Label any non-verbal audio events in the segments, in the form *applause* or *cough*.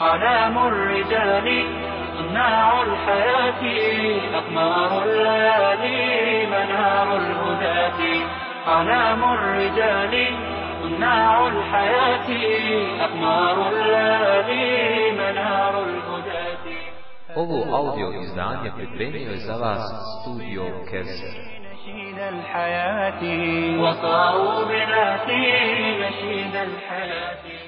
أعلام الرجال صناع الحياة أقمار الليالي منار الهداة. أعلام الرجال صناع الحياة أقمار الليالي منار الهداة. Ovo audio izdanje pripremio je za vas studio Kevser. نشيد الحياة وصاروا بناتي نشيد الحياة.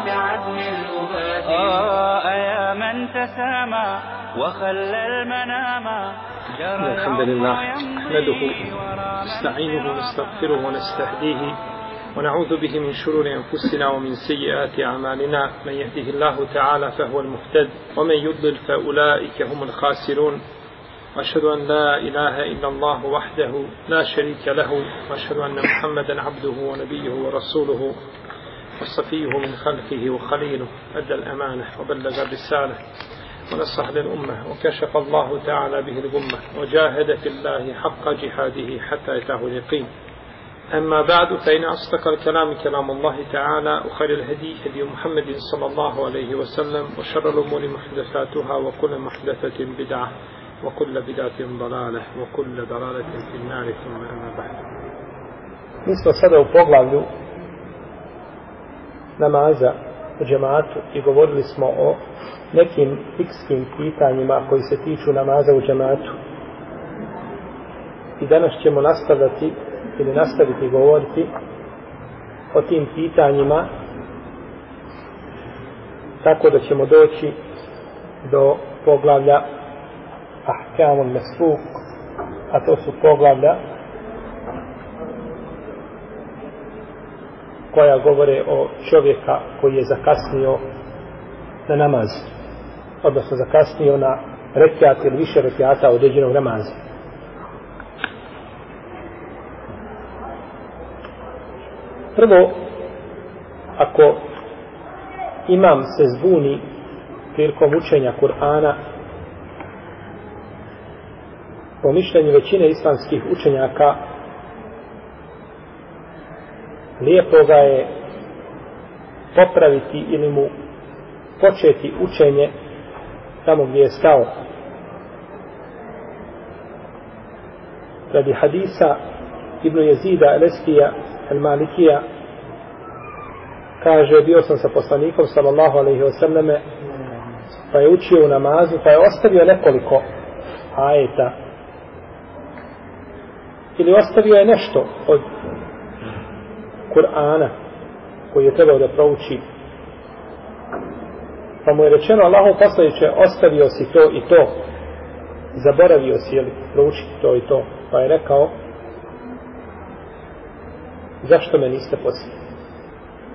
يا من تسامى وخلى المنام. جرى الحمد لله. نحمده نستعينه ونستغفره ونستهديه ونعوذ به من شرور أنفسنا ومن سيئات أعمالنا. من يهده الله تعالى فهو المهتد ومن يضلل فأولئك هم الخاسرون. وأشهد أن لا إله إلا الله وحده لا شريك له وأشهد أن محمدا عبده ونبيه ورسوله. وصفيه من خلقه وخليله أدى الأمانة وبلغ الرسالة ونصح للأمة وكشف الله تعالى به الغمة وجاهد في الله حق جهاده حتى يتاه اليقين. أما بعد فإن أصدق الكلام كلام الله تعالى وخير الهدي هدي محمد صلى الله عليه وسلم وشر الأمور محدثاتها وكل محدثة بدعة وكل بدعة ضلالة وكل ضلالة في النار ثم أما بعد. Mi smo sada u poglavlju namaza u džematu i govorili smo o nekim fikskim pitanjima koji se tiču namaza u džematu. I danas ćemo nastaviti ili nastaviti govoriti o tim pitanjima tako da ćemo doći do poglavlja Ahkamul Mesfuk a to su poglavlja koja govore o čovjeka koji je zakasnio na namaz odnosno zakasnio na rekiat ili više rekiata određenog namaza. Prvo ako imam se zbuni prilikom učenja Kur'ana po mišljenju većine islamskih učenjaka lijepo ga je popraviti ili mu početi učenje tamo gdje je stao. Radi hadisa Ibn Jezida Eleskija El Malikija kaže bio sam sa poslanikom sallallahu alaihi wasallame pa je učio u namazu pa je ostavio nekoliko ajeta ili ostavio je nešto od Kur'ana koji je trebao da prouči. Pa mu je rečeno Allahov poslaniče ostavio si to i to. Zaboravio si jeli proučiti to i to. Pa je rekao zašto me niste podsjetili?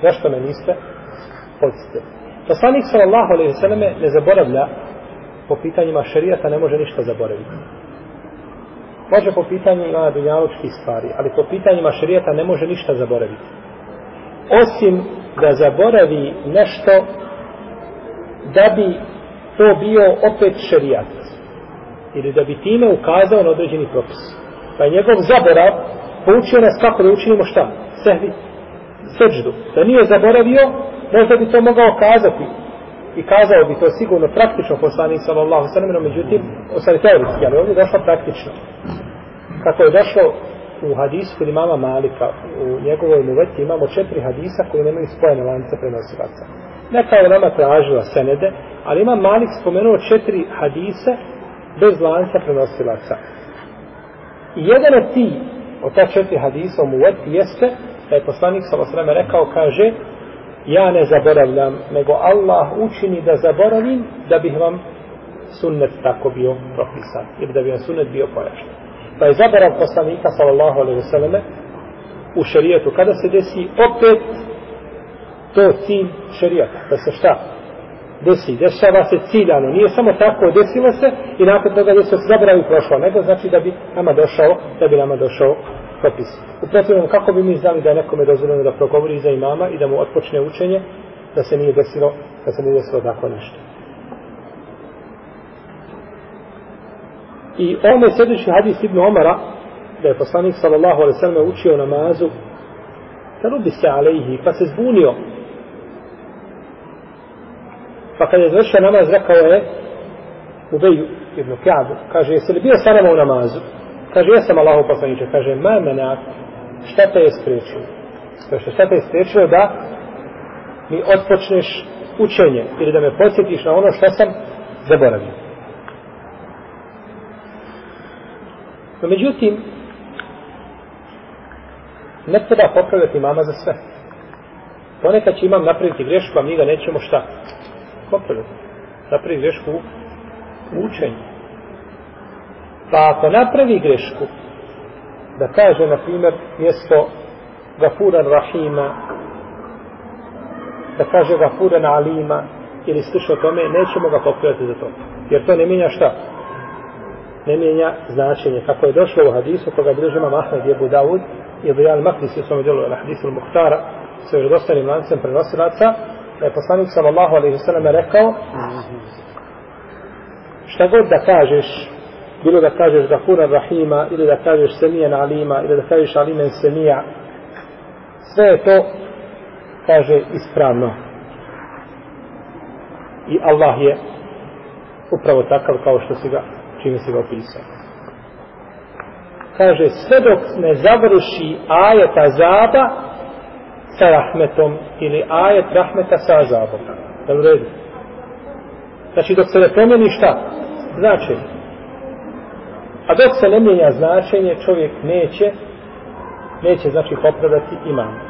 Zašto me niste podsjetili? Poslanik sallallahu alaihi sallame ne zaboravlja po pitanjima šarijata ne može ništa zaboraviti može po pitanjima dunjalučkih stvari, ali po pitanjima šarijeta ne može ništa zaboraviti. Osim da zaboravi nešto da bi to bio opet šarijat. Ili da bi time ukazao na određeni propis. Pa je njegov zaborav poučio nas kako da učinimo šta? Sehvi. Seđdu. Da nije zaboravio, možda bi to mogao kazati. I kazao bi to sigurno praktično poslanik sallallahu sallam, međutim, ostali teoretski, ali ovdje je došlo praktično. Kako je došlo u hadisu kod imama Malika, u njegovoj muveti imamo četiri hadisa koji nemaju spojene lance prenosilaca. Neka je nama tražila senede, ali ima Malik spomenuo četiri hadise bez lanca prenosilaca. I jedan od ti, od ta četiri hadisa u muveti jeste, da je poslanik sallallahu rekao, kaže, ja ne zaboravljam, nego Allah učini da zaboravim da bih vam sunnet tako bio propisan ili da bi vam sunnet bio pojašten. Pa je zaborav poslanika sallallahu alaihi wasallam u šarijetu kada se desi opet to cilj šarijata, da se šta? desi, dešava se ciljano, nije samo tako, desilo se i nakon toga je se zaboravi prošlo, nego znači da bi nama došao, da bi nama došao propis. U protivnom, kako bi mi znali da je nekome dozvoljeno da progovori za imama i da mu otpočne učenje, da se nije desilo, da se nije desilo tako nešto. I ovome sljedeći hadis Ibn Omara, da je poslanik sallallahu alaihi sallam učio namazu, karubi se alaihi, pa se zbunio. Pa kad je završio namaz, rekao je Ubeju ibn Ka'bu, kaže, jesi li bio sa nama u namazu? Kaže, jesam Allahu poslaniče. Kaže, ma menak, šta te je spriječilo? Kaže, šta te je spriječilo da mi otpočneš učenje ili da me podsjetiš na ono što sam zaboravio. No, međutim, ne treba popravljati mama za sve. Ponekad će imam napraviti grešku, a mi ga nećemo šta? Popravljati. Napravi grešku u učenju. Pa ako napravi grešku, da kaže, na primjer, mjesto Gafuran Rahima, da kaže Gafuran Alima, ili slično tome, nećemo ga popravljati za to. Jer to ne mijenja šta? Ne mijenja značenje. Kako je došlo u hadisu, koga bilježi imam Ahmed i Ebu Dawud, i Ebu Jan Maklis u svom djelu na hadisu Muhtara, sa vjerodostanim lancem prenosilaca, da je poslanik sallallahu alaihi sallam rekao, šta god da kažeš, bilo da kažeš Gafura Rahima, ili da kažeš Semijan Alima, ili da kažeš Alimen Semija, sve je to, kaže, ispravno. I Allah je upravo takav kao što si ga, čime si ga opisao. Kaže, sve dok ne završi ajeta zaba sa rahmetom ili ajet rahmeta sa azabom. Da u redu. Znači, dok se ne promijeni šta? znači A dok se ne mijenja značenje, čovjek neće, neće znači popravati imam.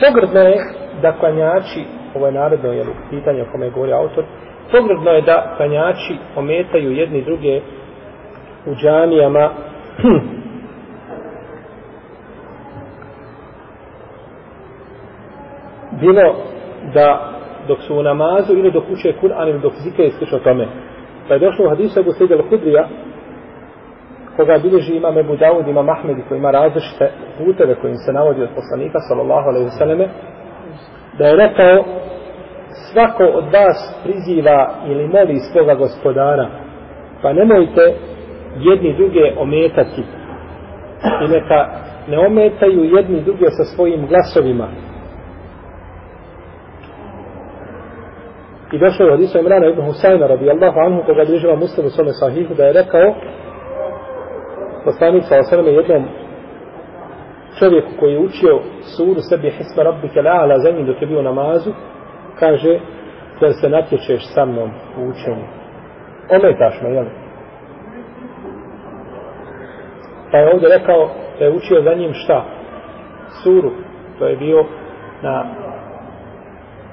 Pogrdno je da klanjači, ovo je naredno je pitanje o kome je govori autor, pogrdno je da klanjači ometaju jedni druge u džanijama *clears throat* bilo da dok su u namazu ili dok uče Kur'an ili dok zike i slično tome. Pa je došlo u hadisu Ebu Sejde Al-Hudrija, koga bilježi imam Ebu Dawud, imam Ahmed koji ima različite puteve kojim se navodi od poslanika, sallallahu alaihi vseleme, da je rekao, svako od vas priziva ili moli svoga gospodara, pa nemojte jedni druge ometati i neka ne ometaju jedni druge sa svojim glasovima, I došlo je od Isa Imrana ibn Husayna radijallahu anhu koga bližava muslim u svome sahihu da je rekao poslanik sa je jednom čovjeku koji je učio suru sebi hisma rabbike la'ala zemlji dok je bio namazu kaže da se natječeš sa mnom u učenju? Ometaš me jel? Pa je ovdje rekao da je učio za njim šta? Suru. To je bio na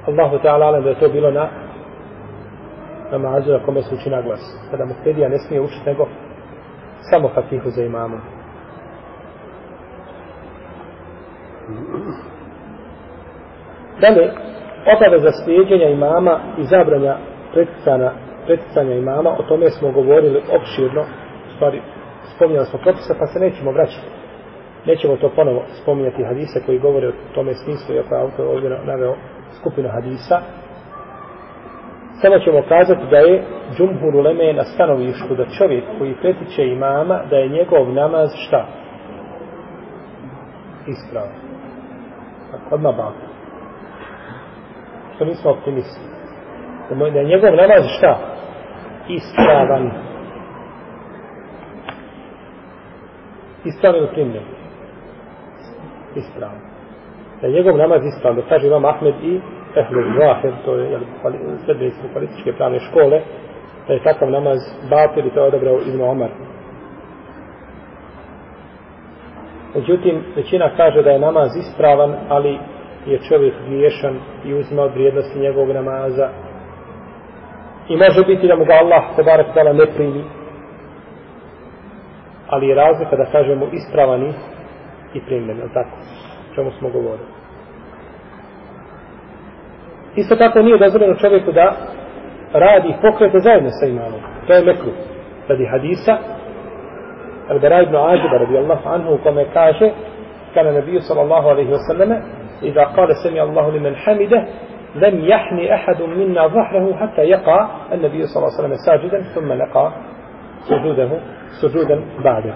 Allahu ta'ala da je to bilo na namazu na kome se uči na glas. Kada mu tedija ne smije učiti nego samo fatihu za imamom. Dalje, obaveza slijedjenja imama i zabranja preticanja, preticanja imama, o tome smo govorili opširno, stvari, spominjali smo propisa, pa se nećemo vraćati. Nećemo to ponovo spominjati hadise koji govore o tome smislu, iako je autor ovdje naveo skupinu hadisa, Samo ćemo kazati da je džumhur uleme na stanovištu da čovjek koji pretiče imama, da je njegov namaz šta? Ispravan. Tako, odmah baka. Što nismo optimisti. Da je njegov namaz šta? Ispravan. Ispravan ili primljen? Ispravan. Da je njegov namaz ispravan. Da kaže imam Ahmed i ehlu zahir, to je jel, sredbenici političke pravne škole, da je takav namaz batil i to je odabrao Ibn Omar. Međutim, većina kaže da je namaz ispravan, ali je čovjek griješan i uzima od vrijednosti njegovog namaza. I može biti da mu ga Allah te barak dala ne primi. Ali je razlika da kažemo ispravan i i primljen, je tako? O čemu smo govorili. Isto tako nije dozvoljeno čovjeku da radi pokrete zajedno sa imamom. To je mekru. Radi hadisa, Al-Bara ibn Ađiba radijallahu anhu u kome kaže kana nabiju sallallahu alaihi wa sallame إذا قال سمع الله لمن حمده لم يحني أحد منا ظهره حتى يقع النبي صلى الله عليه وسلم ساجدا ثم نقع سجوده سجودا بعده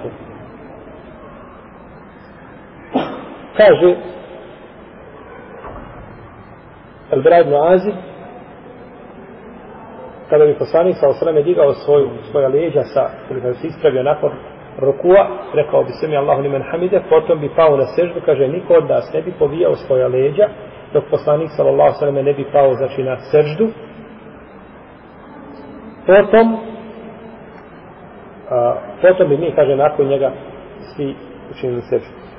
kaže Elbera ibn Azib kada bi poslanik sa osrame digao svoju, svoja leđa sa, ili kada se ispravio nakon rukua, rekao bi se mi Allahu limen hamide, potom bi pao na seždu, kaže, niko od nas ne bi povijao svoja leđa, dok poslanik sallallahu sallam ne bi pao, znači, na seždu. Potom, a, potom bi mi, kaže, nakon njega svi učinili seždu.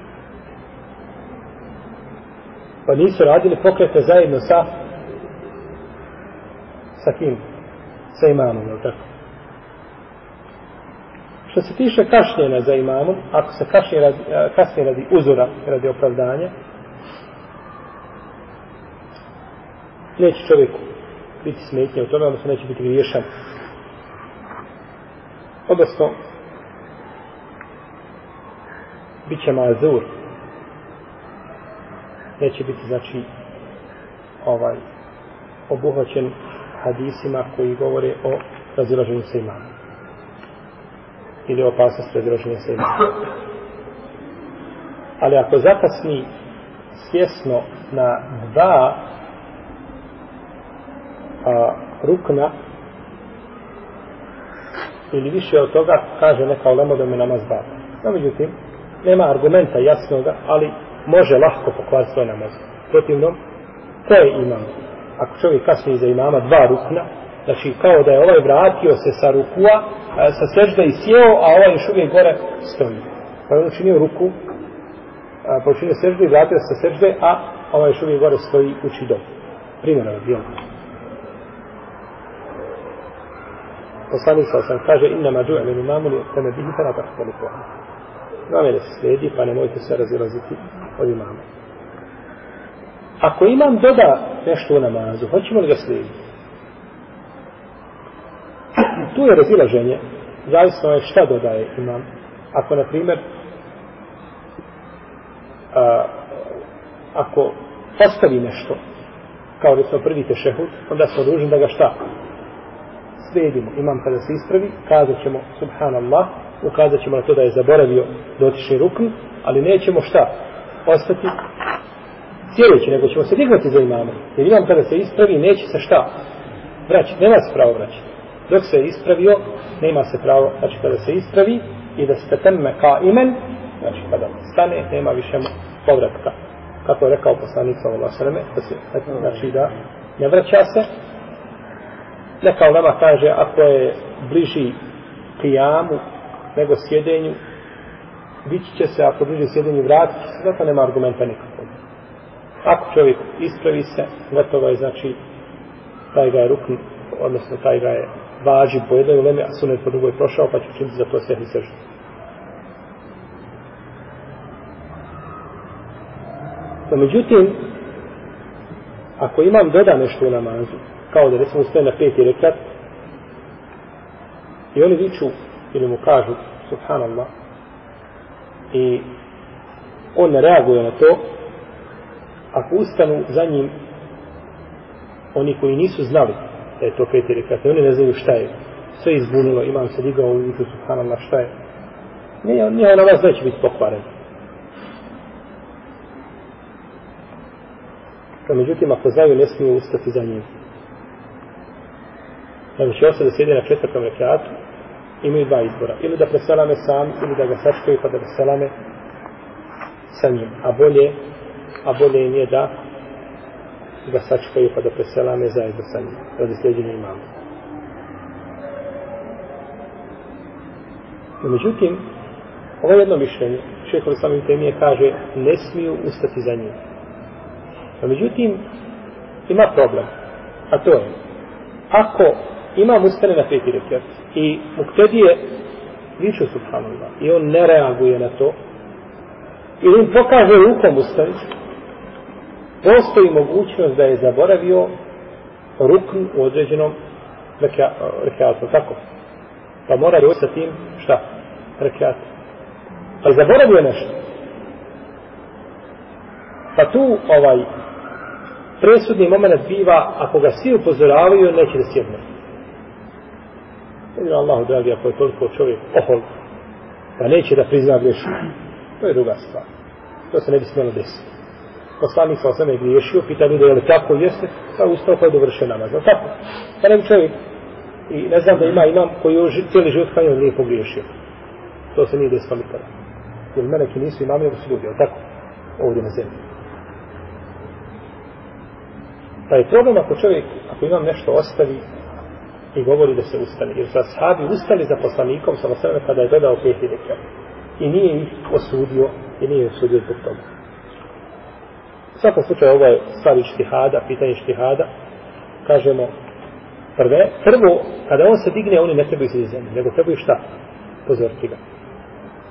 Pa nisu radili pokrete zajedno sa sa kim? Sa imamom, je tako? Što se tiše kašnjena za imamom, ako se kašnje radi, kasnije radi uzora, radi opravdanja, neće čovjeku biti smetnje u tome, odnosno neće biti griješan. Odnosno, bit će mazur. Neće biti, znači, ovaj, obuhvaćen hadisima koji govore o razilaženju sa imamom ili opasnost razilaženja sa imamom. Ali ako zakasni svjesno na dva a, rukna ili više od toga kaže neka olemo da mi namaz bata. No, međutim, nema argumenta jasnoga, ali može lahko pokvariti svoj namaz. Protivno, ko je imam? Ako čovjek kasni za imama dva rukna, znači kao da je ovaj vratio se sa rukua, sa sežda i sjeo, a ovaj još uvijek gore stoji. Pa je on učinio ruku, pa učinio seždu i vratio se sa sežde, a ovaj još uvijek gore stoji uči dom. Primjeno je bilo. Poslanik sa sam kaže, inna ma du'a min imamu li teme bihi fa na tahtalu pohana. da se slijedi, pa nemojte se razilaziti od imama. Ako imam doda nešto u namazu, hoćemo li ga slijediti? *clears throat* tu je razilaženje. Zavisno je šta dodaje imam. Ako, na primjer, a, ako ostavi nešto, kao da smo prvi tešehud, onda smo dužni da ga šta? Slijedimo. Imam kada se ispravi, kazat ćemo subhanallah, ukazat ćemo na to da je zaboravio dotični rukn, ali nećemo šta? Ostati sjedeći, nego ćemo se dignuti za imama. Jer imam kada se ispravi, neće se šta? Vraćati. Nema se pravo vraćati dok se je ispravio, nema se pravo, znači kada se ispravi i da se temme ka imen, znači kada stane, nema više povratka. Kako je rekao poslanik sa Allah sveme, da se, znači da ne vraća se, neka u kaže, ako je bliži kijamu nego sjedenju, vići će se, ako bliže sjedenju, vratit će se, zato nema argumenta nikakvog. Ako čovjek ispravi se, gotovo je, znači, taj ga je rukn, odnosno taj ga je važi po jednoj uleme, a sunet po drugoj prošao, pa će učiniti za to sehni seždu. No, međutim, ako imam doda nešto u namazu, kao da recimo stoje na peti rekat, i oni viču ili mu kažu, subhanallah, i on ne reaguje na to, ako ustanu za njim oni koji nisu znali da je to peti rekat. Oni ne znaju šta je. Sve izbunilo, imam se digao i vidio subhanallah šta je. Nije, nije na vas neće biti pokvaren. No, međutim, ako znaju, ne smiju ustati za njim. Znači, osoba da sjede na četvrtom rekiatu imaju dva izbora. Ili da preselame sam, ili da ga sačkaju pa da preselame sa njim. A bolje, a bolje im je da ga sačkaju pa da preselame zajedno sa njim, radi sljeđenja imama. No, međutim, ovo jedno mišljenje, šehovi samim temije kaže, ne smiju ustati za njim. No, međutim, ima problem, a to je, ako imam ustane na peti rekat i muktedije viču subhanallah i on ne reaguje na to, I on pokaže rukom ustanicu, postoji mogućnost da je zaboravio rukn u određenom rekiatu, tako? Pa mora doći sa tim, šta? Rekiat. Pa je zaboravio nešto. Pa tu ovaj presudni moment biva, ako ga svi upozoravaju, neće da sjedne. Jedino Allahu dragi, ako je toliko čovjek ohol, pa neće da prizna grešku. To je druga stvar. To se ne bi smjelo desiti. Poslanik sa osam je griješio, pita ljude, je li tako jeste, pa ustao pa je dovršio namaz. Tako. Pa ne bi čovjek, i ne znam da ima imam koji je cijeli život kanjao nije pogriješio. To se nije desilo nikada. Jer meleki nisu imami, nego su ljudi, je tako? Ovdje na zemlji. Pa je problem ako čovjek, ako imam nešto ostavi i govori da se ustane. Jer su ashabi ustali za poslanikom sa vasrame kada je gledao peti rekat. I nije ih osudio i nije ih osudio zbog toga. U svakom slučaju ovo je stvar štihada, pitanje štihada. Kažemo, prve, prvo, kada on se digne, oni ne trebaju se iz zemlje, nego trebaju šta? Pozoriti ga.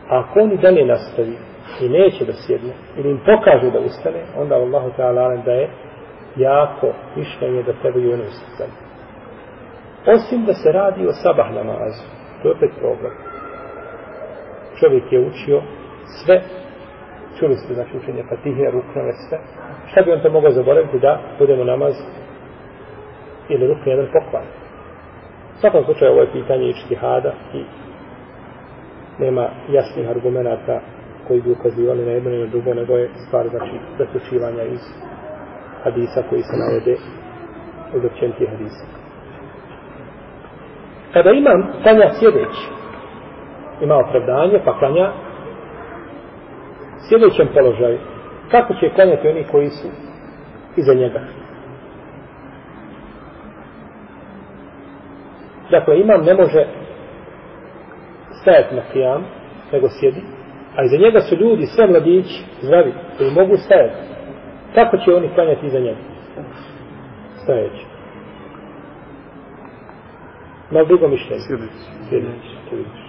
A ako oni dalje nastavi i neće da sjedne, ili im pokažu da ustane, onda Allahu ta'ala da je jako mišljenje da trebaju oni ustane. Osim da se radi o sabah namazu. To je opet problem. Čovjek je učio sve, čuli ste znači učenje Fatihe, ruknove, sve. Šta bi on to mogao zaboraviti da budemo namaz ili rukne jedan pokvar? U svakom slučaju ovo je pitanje ištihada i nema jasnih argumenta koji bi ukazivali na jedno i na drugo, nego je stvar znači zaključivanja iz hadisa koji se navede od općenitih hadisa. Kada imam klanja sjedeći, ima opravdanje, pa klanja sjedećem položaju, kako će klanjati oni koji su iza njega? Dakle, imam ne može stajati na kijam, nego sjedi, a iza njega su ljudi, sve mladići, zdravi, koji mogu stajati. Kako će oni klanjati iza njega? Stajeći. Na drugo mišljenje. Sjedeći.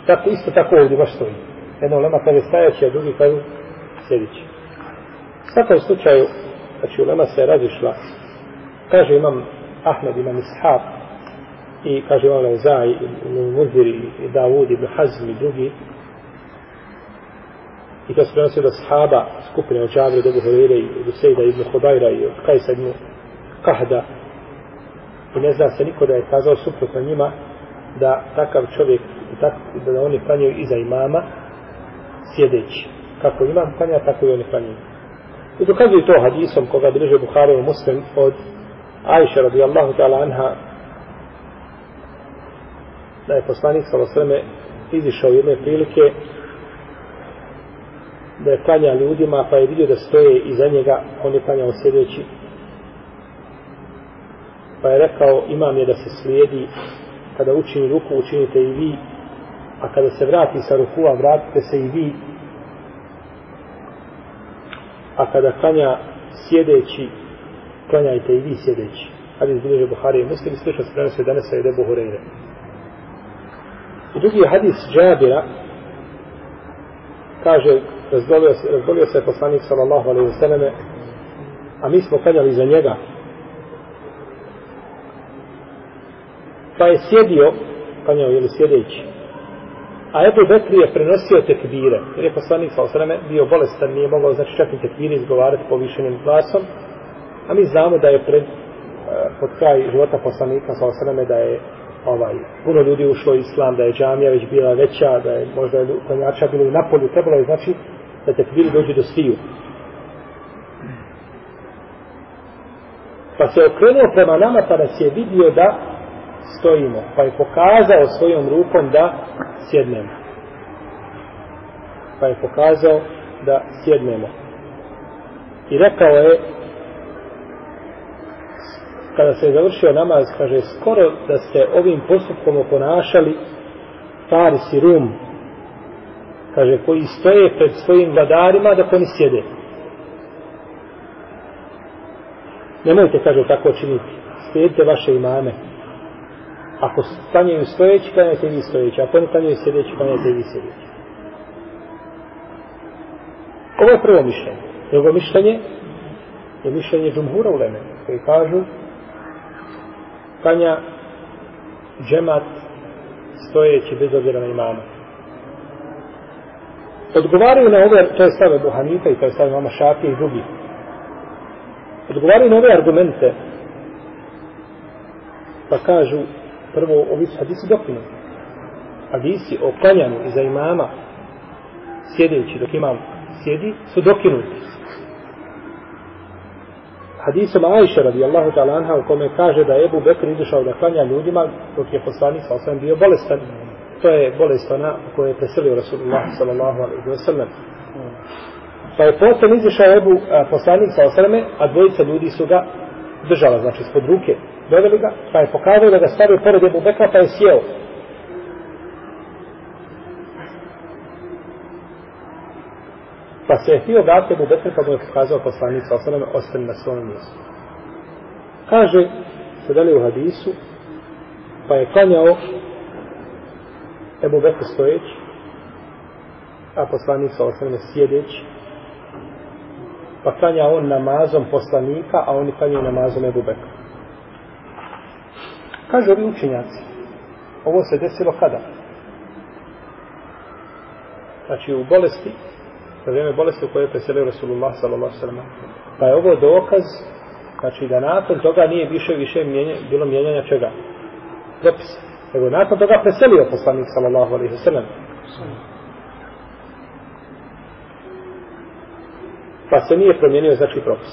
Tako, isto tako ovdje baš stoji. Jedno lema kaže stajeći, a drugi kažu sjedići. U svakom slučaju, znači u lema se razišla, kaže imam Ahmed, imam Ishaq, i kaže imam Leuzaj, i Muzir, i Davud, i Hazm, i drugi, i to se prenosio do sahaba skupine od Džavre, do Buhorire, i od Sejda, ibn Hudajra, i od Kajsa, ibn Kahda, i ne zna se niko da je kazao suprotno njima, da takav čovjek, tak, da oni klanjaju iza imama, sjedeći. Kako imam klanja, tako i oni klanjaju. I dokazuju to hadisom koga bliže Buhari i Muslim od Ajše radijallahu ta'ala anha da je poslanik sa osreme izišao jedne prilike da je klanja ljudima pa je vidio da stoje iza njega on je klanjao sjedeći pa je rekao imam je da se slijedi kada učini ruku učinite i vi a kada se vrati sa rukua vratite se i vi. A kada klanja sjedeći klanjajte i vi sjedeći. Hadis bilježe Buhari i muslim slično se prenosio danas je Debu Hureyre. I drugi je hadis Džabira. Kaže razbolio se, razbolio se poslanik sallallahu alaihi wa sallame a mi smo klanjali za njega. Pa je sjedio, klanjao je li sjedeći, a Ebu Bekri je prenosio tekbire, jer je poslanik sa osreme bio bolestan, nije mogao znači čak i tekbire izgovarati povišenim glasom, a mi znamo da je pred, e, pod kraj života poslanika sa osreme da je ovaj, puno ljudi ušlo u islam, da je džamija već bila veća, da je možda je konjača bilo i na polju, trebalo je znači da tekbiri dođu do sviju. Pa se okrenuo prema nama pa nas je vidio da stojimo. Pa je pokazao svojom rukom da sjednemo. Pa je pokazao da sjednemo. I rekao je, kada se je završio namaz, kaže, skoro da se ovim postupkom oponašali Faris i Rum, kaže, koji stoje pred svojim vladarima da oni sjede. Nemojte, kaže, tako činiti. Slijedite vaše imame. Ako stanjaju stojeći, klanjajte vi stojeći. Ako oni stanjaju sjedeći, klanjajte vi sjedeći. Ovo je prvo mišljenje. Drugo mišljenje je mišljenje džumhura u Leme, koji kažu kanja džemat stojeći bez obzira na imama. Odgovaraju na ove, to je stave Buhanita i to je stave mama Šafije i drugi. Odgovaraju na ove argumente pa kažu prvo ovi su hadisi dokinuti. Hadisi o klanjanju iza imama sjedeći dok imam sjedi su dokinuti. Hadisom Ajše radijallahu ta'ala anha u kome kaže da je Ebu Bekr izašao da klanja ljudima dok je poslanik sa osvijem bio bolestan. To je bolest ona koja je preselio Rasulullah sallallahu alaihi wa sallam. Pa je potom izašao Ebu a, poslanik sa osrame, a dvojica ljudi su ga držala, znači spod ruke. Doveli ga, pa je pokazao da ga stavio pored Ebu Bekra, pa je sjeo. Pa se je htio vratiti Ebu Bekra, pa mu je pokazao poslanik sa osrame, ostane na svom mjestu. Kaže, se dali u hadisu, pa je klanjao Ebu Bekra stojeći, a poslanik sa osrame sjedeći, pa klanja on namazom poslanika, a oni klanjaju namazom Ebu Bekra. Kažu ovi učenjaci, ovo se desilo kada? Znači u bolesti, za vrijeme bolesti u kojoj je preselio Rasulullah sallallahu sallam. Pa je ovo dokaz, znači da nakon toga nije više više mijenja, bilo mijenjanja čega? Propisa. Nego nakon toga preselio poslanik sallallahu alaihi sallam. Pa se nije promijenio znači propis.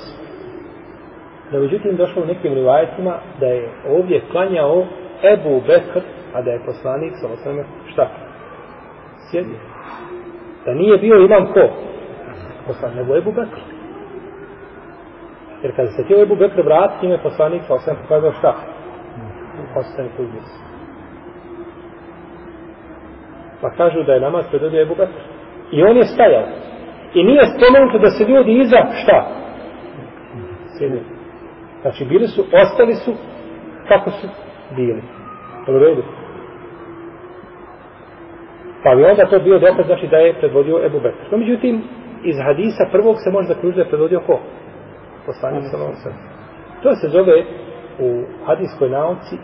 No, međutim, došlo u nekim rivajetima da je ovdje klanjao Ebu Bekr, a da je poslanik, sa osvrame šta? Sjedi. Da nije bio imam ko? Poslanik, nego Ebu Bekr. Jer kada se tijelo Ebu Bekr vratiti, ime poslanik, sa osvrame pokazao šta? Ostane tu gdje Pa kažu da je namaz predvodio Ebu Bekr. I on je stajao. I nije spomenuto da se ljudi iza šta? Sjedili. Znači bili su, ostali su kako su bili. U redu. Pa bi onda to bio dokaz znači da je predvodio Ebu Bekr. No, međutim, iz hadisa prvog se može zaključiti da je predvodio ko? Poslanik sa Lonsem. To se zove u hadijskoj nauci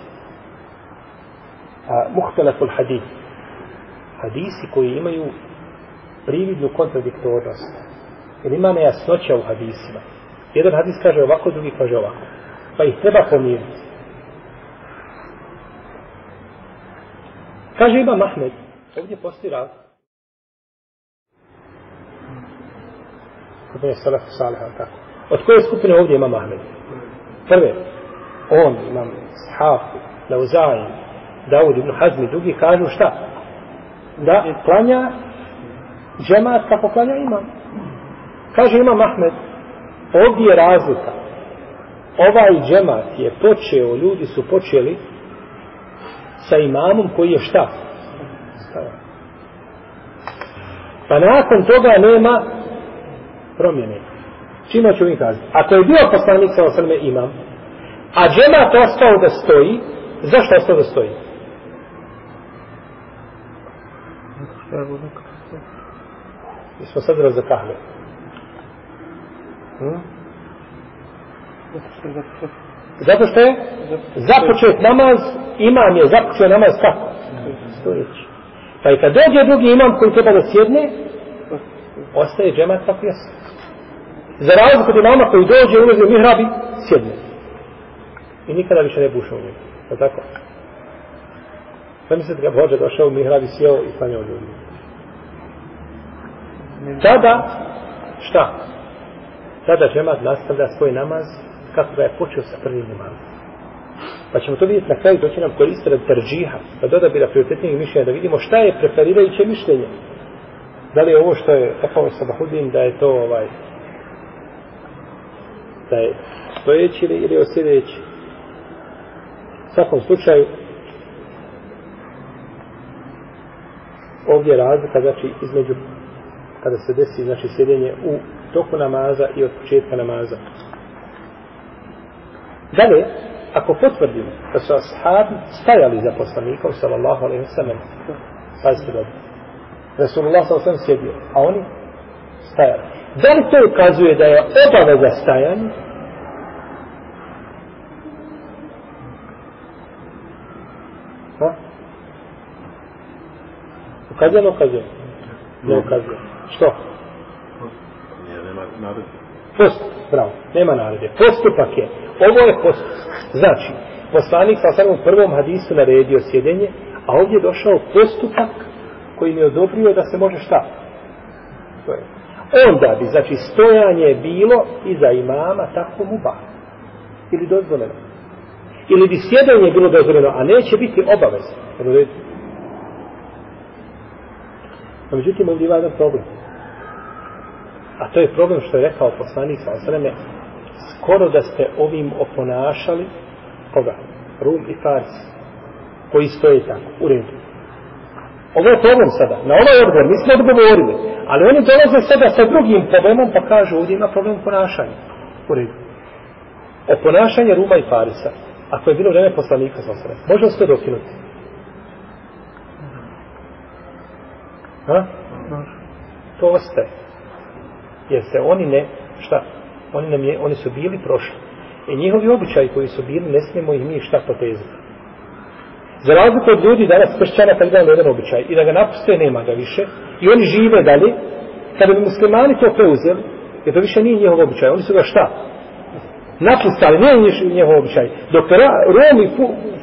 a, muhteleful hadij. Hadisi koji imaju prividnu kontradiktornost. Jer ima nejasnoća u hadisima. Jedan hadis kaže ovako, drugi kaže ovako. Pa ih treba pomiriti. Kaže Ibn Mahmed, ovdje postoji raz. Kod je Salaf Salih, tako. Od koje skupine ovdje ima Mahmed? Prve, on, imam Sahafu, Lauzaj, Daud ibn Hazmi, drugi kažu šta? Da klanja džemat kako klanja imam. Kaže imam Ahmed, ovdje je razlika. Ovaj džemat je počeo, ljudi su počeli sa imamom koji je šta? Pa nakon toga nema promjene. Čima ću mi kazati? Ako je bio poslanik sa osrme imam, a džemat ostao da stoji, zašto ostao da stoji? Mi smo sad razakahli. Hm? Zato što je započet namaz, imam je započeo namaz kako? Stojeći. Pa i kad dođe drugi imam koji treba da sjedne, ostaje džemat kako jeste. Za razliku od imama koji dođe, ulazi u mihrabi, sjedne. I nikada više ne buša u njegu. Je tako? Zamislite ga Bože došao u mihrabi, sjeo i klanjao ljudi. Tada, šta? Tada džemat nastavlja svoj namaz kako ga je počeo sa prvim namazom. Pa ćemo to vidjeti na kraju, to će nam koristiti rad terđiha, da dodabira prioritetnijeg mišljenja, da vidimo šta je preferirajuće mišljenje. Da li je ovo što je rekao Sabahudin, da je to ovaj, da je stojeći ili, ili osjedeći. U svakom slučaju, ovdje je razlika, znači, između kada se desi, znači, sjedenje u toku namaza i od početka namaza. Dalje, ako potvrdimo da su ashabi stajali za poslanikom, sallallahu alaihi wa sallam, pazite dobro, Resulullah sallallahu alaihi sjedio, a oni stajali. Da li to ukazuje da je obaveza stajanja? Ha? Ukazuje li Što? Post, bravo, nema narede. Postupak je, ovo je postupak. Znači, poslanik sa samom prvom hadisu naredio sjedenje, a ovdje je došao postupak koji mi je odobrio da se može šta? To je. Onda bi, znači, stojanje bilo iza imama tako mu ba. Ili dozvoljeno. Ili bi sjedanje bilo dozvoljeno, a neće biti obavez. A međutim, ovdje ima jedan problem. A to je problem što je rekao poslanik sa osreme, skoro da ste ovim oponašali koga? Rum i Fars koji stoje tako, u redu. Ovo je problem sada. Na ovaj odgovor mi smo odgovorili. Ali oni dolaze sada sa drugim problemom pa kažu ovdje ima problem ponašanja. U redu. O ponašanje Ruma i Farisa. Ako je bilo vreme poslanika sa osreme. Može se to dokinuti? Ha? To ostaje. Jer se oni ne, šta? Oni, nam je, oni su bili prošli. I njihovi običaji koji su bili, ne smijemo ih mi šta potezati. Za razliku od ljudi danas kršćana pa kad gledamo jedan običaj i da ga napuste, nema ga više, i oni žive dalje, kada bi muslimani to preuzeli, jer to više nije njihov običaj, oni su ga šta? Napustali, nije njihov običaj. Dok Rom i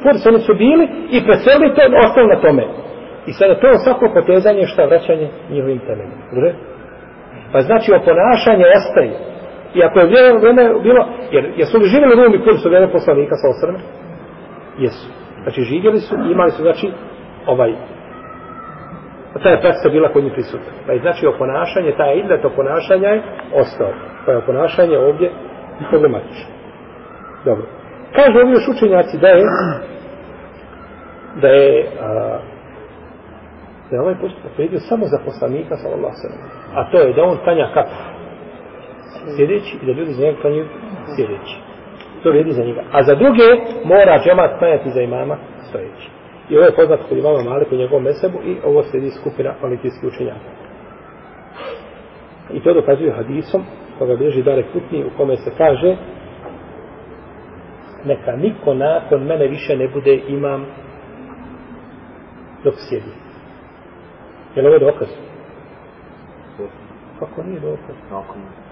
Furs oni su bili i preselili to, ostali na tome. I sada to je svako potezanje šta vraćanje njihovim temeljima. Pa znači oponašanje ostaje. I ako je vrijeme bilo, jer jesu li živjeli Rumi i Furs vrijeme poslanika sa osrme? Jesu. Znači živjeli su i imali su znači ovaj ta je praksa bila kod njih prisutna. Pa je znači oponašanje, taj izlet oponašanja je ostao. Pa je oponašanje ovdje problematično. Dobro. Kažu ovi još učenjaci da je da je a, da ovaj postupak predio samo za poslanika sallallahu sallam. A to je da on klanja kako? Sjedeći i da ljudi za njega klanjuju sjedeći to vrijedi za njega. A za druge mora džemat klanjati za imama stojeći. I ovo je poznat kod imama Malik u njegovom mesebu i ovo slijedi skupina kvalitijskih učenjaka. I to dokazuje hadisom pa koga bježi Dare Kutni u kome se kaže neka niko nakon mene više ne bude imam dok sjedi. Je li ovo dokaz? Kako nije dokaz?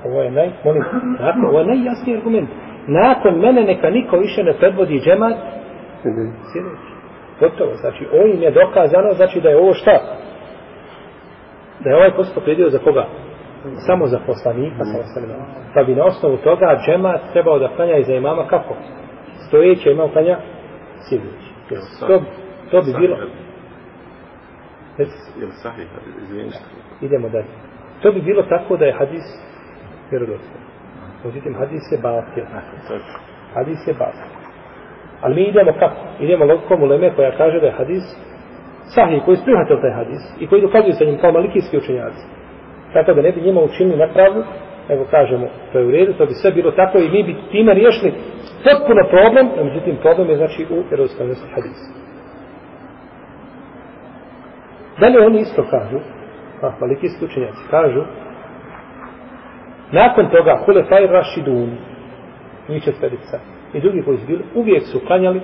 Ovo je naj, molim, nakon, ovo je najjasniji argument nakon mene neka niko više ne predvodi džemat sjedeći. Gotovo. Znači, ovim je dokazano, znači da je ovo šta? Da je ovaj postupak predio za koga? Samo za poslanika, sa ostalim. Pa bi na osnovu toga džemat trebao da klanja i za imama kako? Stojeći imam klanja sjedeći. To, to bi bilo... Jel sahih, izvinite. Idemo dalje. To bi bilo tako da je hadis vjerodostan. Međutim, hadis je batil. Hadis je batil. Ali mi idemo kako? Idemo logikom u Leme koja kaže da je hadis sahih, koji sprihvatio taj hadis i koji dokazuju sa njim kao malikijski učenjaci. Tako da ne bi njima učinili nepravdu, nego kažemo, to je u redu, to bi sve bilo tako i mi bi time riješili potpuno problem, a međutim problem je znači u vjerostavnosti hadisa. Dalje oni isto kažu, a malikijski učenjaci kažu, Nakon toga, Hulefaj Rašidun, njih četverica, i drugi koji su bili, uvijek su klanjali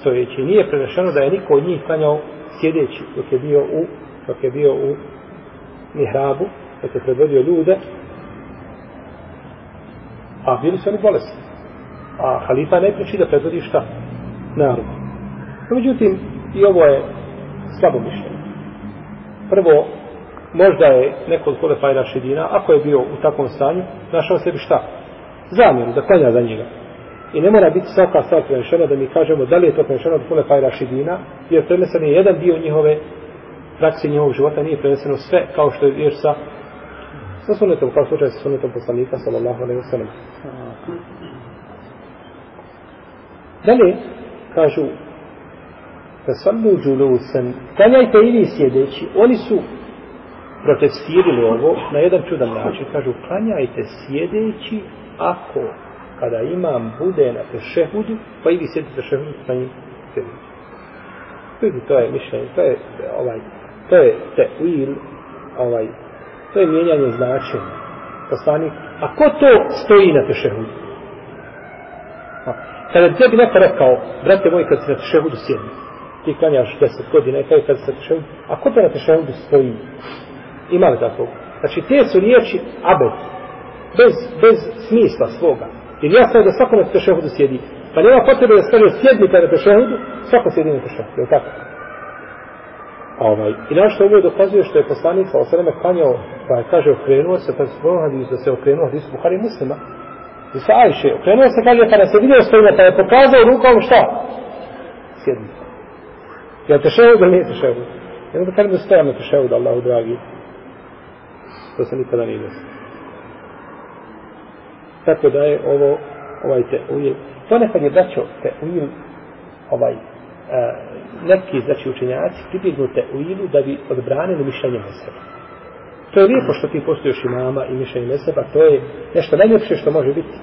stojeći. Nije prenešeno da je niko od njih klanjao sjedeći, dok je bio u, dok je bio u mihrabu, dok je predvodio ljude, a bili su oni bolesni. A halifa ne priči da predvodi šta? Narod. No, međutim, i ovo je slabo mišljenje. Prvo, možda je neko od Hulefa i Rašidina, ako je bio u takvom stanju, našao sebi šta? Zamjeru, da klanja za njega. I ne mora biti svaka stvar prenešena da mi kažemo da li je to prenešeno od Hulefa i Rašidina, jer prenesen je jedan dio njihove prakse njihovog života, nije preneseno sve kao što je vjer sa sa sunetom, kao slučaj sa sunetom poslanika, sallallahu alaihi wa sallam. Dalje, kažu, Fasallu džulusen, klanjajte i vi sjedeći, oni su protestirili ovo na jedan čudan način. Kažu, klanjajte sjedeći ako kada imam bude na tešehudu, pa i vi sjedite tešehudu sa pa njim sjedeći. Vidi, to je mišljenje, to je ovaj, to je teuil, ovaj, to je mijenjanje značenja. poslanik, a ko to stoji na tešehudu? A, Kada bi tebi neko rekao, brate moj, kad se na tešehudu sjedni, ti klanjaš deset godina i kada kad se na tešehudu, a ko to na tešehudu stoji? Ima li tako? Znači, te su riječi abed, bez, bez smisla svoga. Jer jasno je da svako na tešehudu sjedi. Pa nema potrebe da skaže sjedni kada na tešehudu, svako sjedi na tešehudu, je li tako? Ovaj, I na što ovo dokazuje što je poslanik sa osreme klanjao, pa je kaže okrenuo se, pa se spomenuo da se okrenuo hadis Buhari muslima. I sa Ajše, okrenuo se kaže pa kada se vidio stojima, pa je pokazao rukom šta? Sjedni. Je li tešehud ili nije tešehud? Jedno da kažem da stojam na tešehud, Allahu dragi. To se nikada nije desilo. Tako da je ovo, ovaj te. Ponekad je braćo te ovaj, a, neki, znači učenjaci, pribjegnu teuilu da bi odbranili mišljenje mezheba. To je lijepo što ti postojiš imama i mišljenje mezheba, to je nešto najljepše što može biti.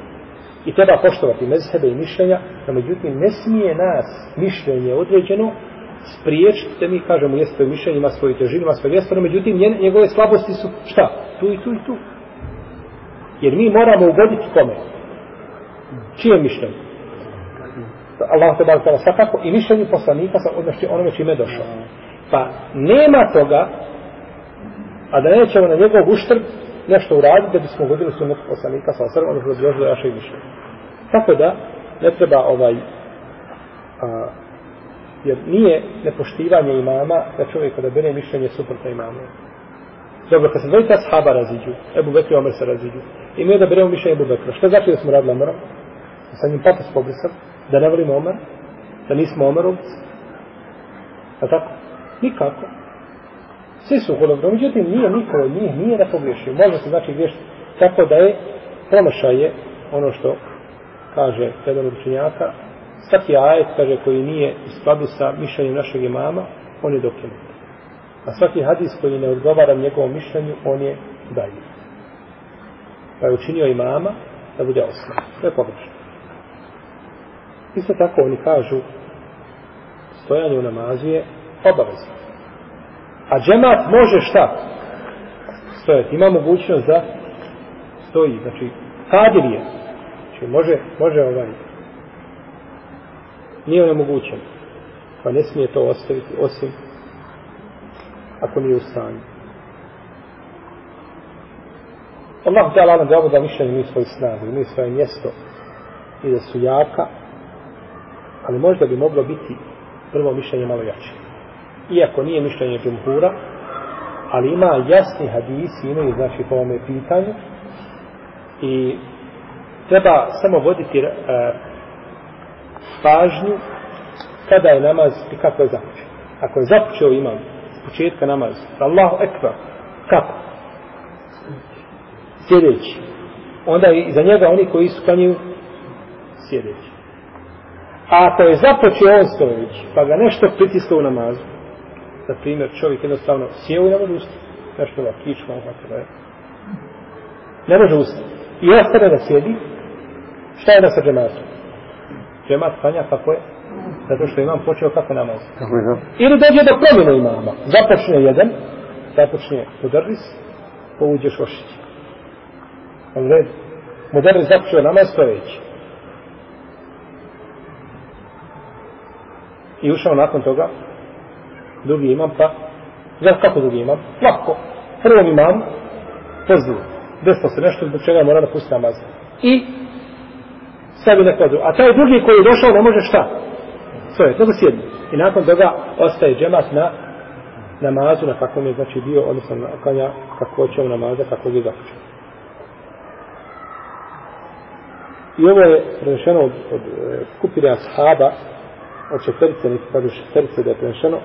I treba poštovati mezhebe i mišljenja, no međutim ne smije nas mišljenje određeno spriječiti da mi kažemo jeste to mišljenje, ima svoju težinu, ima svoje mjesto, no međutim njegove slabosti su šta? Tu i tu i tu. Jer mi moramo ugoditi kome? Čije mišljenje? Allah te bar tala svakako i mišljenju poslanika sa odnošći onome čime je došao. Pa nema toga, a da nećemo na njegov uštrb nešto uraditi da bismo ugodili sunnet poslanika sa osrvom, odnosno da bi došli do našeg mišljenja. Tako da, ne treba ovaj, a, jer nije nepoštivanje imama da čovjek odabere bere mišljenje suprotno imamu. Dobro, kad se dvojica sahaba raziđu, Ebu Bekri i Omer se raziđu, i mi odaberemo mišljenje Ebu Bekra, što znači da smo radili Omerom? Da sa njim popis pobrisam, da ne volimo Omer, da nismo Omerovci, a tako? Nikako. Svi su hulovno, međutim nije niko od njih, nije da pogriješio. Može se znači griješiti. Tako da je promašaj je ono što kaže jedan od učenjaka, svaki ajet, kaže, koji nije u skladu sa mišljenjem našeg imama, on je dokinut. A svaki hadis koji ne odgovara njegovom mišljenju, on je dalje. Pa je učinio imama da bude osnovan. To je pogrešno. Isto tako oni kažu stojanje u namazu je obavezno. A džemat može šta? Stojati. Ima mogućnost da stoji. Znači, kadir je. Znači, može, može ovaj. Nije onemogućen. Pa ne smije to ostaviti osim ako nije u stanju. Allah te nam da da mišljenje mi svoju snagu, mi svoje mjesto i da su jaka, ali možda bi moglo biti prvo mišljenje malo jače. Iako nije mišljenje džumhura, ali ima jasni hadisi, imaju znači po ovome pitanju i treba samo voditi uh, pažnju kada je namaz i kako je započeo. Ako je započeo imam s početka namaz, Allahu ekvar, kako? Sjedeći. Onda je za njega oni koji su klanjuju sjedeći. A ako je započeo on stojeći, pa ga nešto pritiskao u namazu, na primjer čovjek jednostavno sjeo i ne može ustati, nešto da kičma, ono tako da je. Ne može ustati. I ostane da sjedi, šta je da sa džematom? Džemat klanja kako je? Zato što imam počeo kako namaz. Ili dođe do promjene imama. Započne jedan, započne mudarris, povuđeš ošić. On red. Mudarris započeo namaz stojeći. I ušao nakon toga drugi imam pa znaš kako drugi imam? Lako. Prvom imam pozdrav. Desilo se nešto zbog čega mora napustiti namaz. I sebi ne drugo. A taj drugi koji je došao ne može šta? Svoje, nego sjedni. I nakon toga ostaje džemat na namazu na kakvom je znači bio, odnosno na kanja kako će namaza, kako je započeo. I ovo je prenešeno od, od, od skupine ashaba, od četverice, neki kažu šesterice da je prenešeno,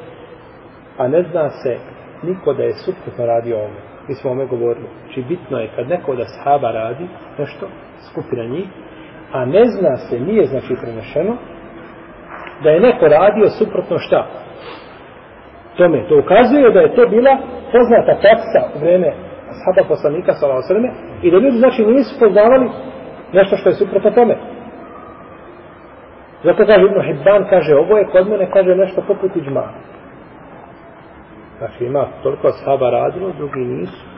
a ne zna se niko da je suprotno radio ovome. Mi smo ome govorili. Či bitno je kad neko da ashaba radi nešto, skupina njih, a ne zna se, nije znači prenešeno, da je neko radio suprotno šta? Tome, to ukazuje da je to bila poznata praksa u vreme sahaba poslanika sa Osrme i da ljudi znači nisu poznavali nešto što je suprotno tome. Zato kaže Ibn Hibban, kaže, ovo je kod mene, kaže nešto poput iđma. Znači ima toliko sahaba radilo, drugi nisu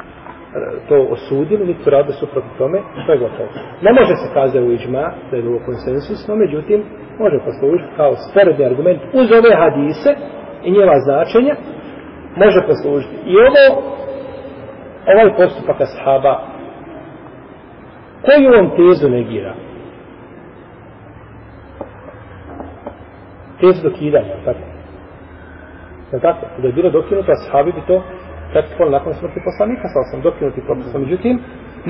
to osudili, niti su radili suprotno tome, to je gotovo. Ne može se kazati u iđma da je bilo konsensus, no međutim, može poslužiti kao sporedni argument uz ove hadise i njeva značenja, može poslužiti. I ovo, ovaj postupak ashaba, koju on tezu negira? Tezu dokidanja, tako? Je tako? Da je bilo dokinuto, ashabi bi to praktikovali nakon smrti poslanika, sa osam dokinuti propisom. Međutim,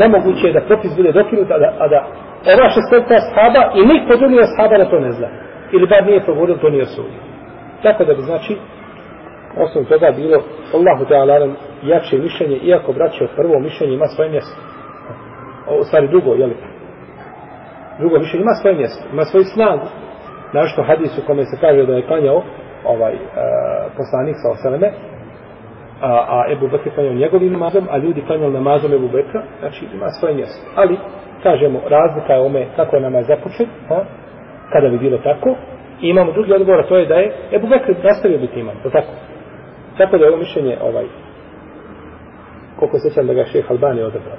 nemoguće je da propis bude dokinut, a da, a da ova šestorka shaba i niko drugi ashaba da to ne zna. Ili bar nije progovorio, to nije osudio. Tako da bi znači, osim toga bilo Allahu Teala jače mišljenje, iako braće od prvo mišljenje ima svoje mjesto. O, u stvari drugo, jel? Drugo mišljenje ima svoje mjesto, ima svoju snagu. Našto hadis u kome se kaže da je klanjao ovaj, uh, poslanik sa osaleme, a, a Ebu Bekr klanjao njegovim namazom, a ljudi klanjali namazom Ebu Bekra, znači ima svoje mjesto. Ali, kažemo, razlika je ome kako je namaz započet, a, kada bi bilo tako, i imamo drugi odgovor, a to je da je Ebu Bekr nastavio biti imam, to tako. Tako da je ovo mišljenje, ovaj, koliko sećam da ga šeh Albani odabrao.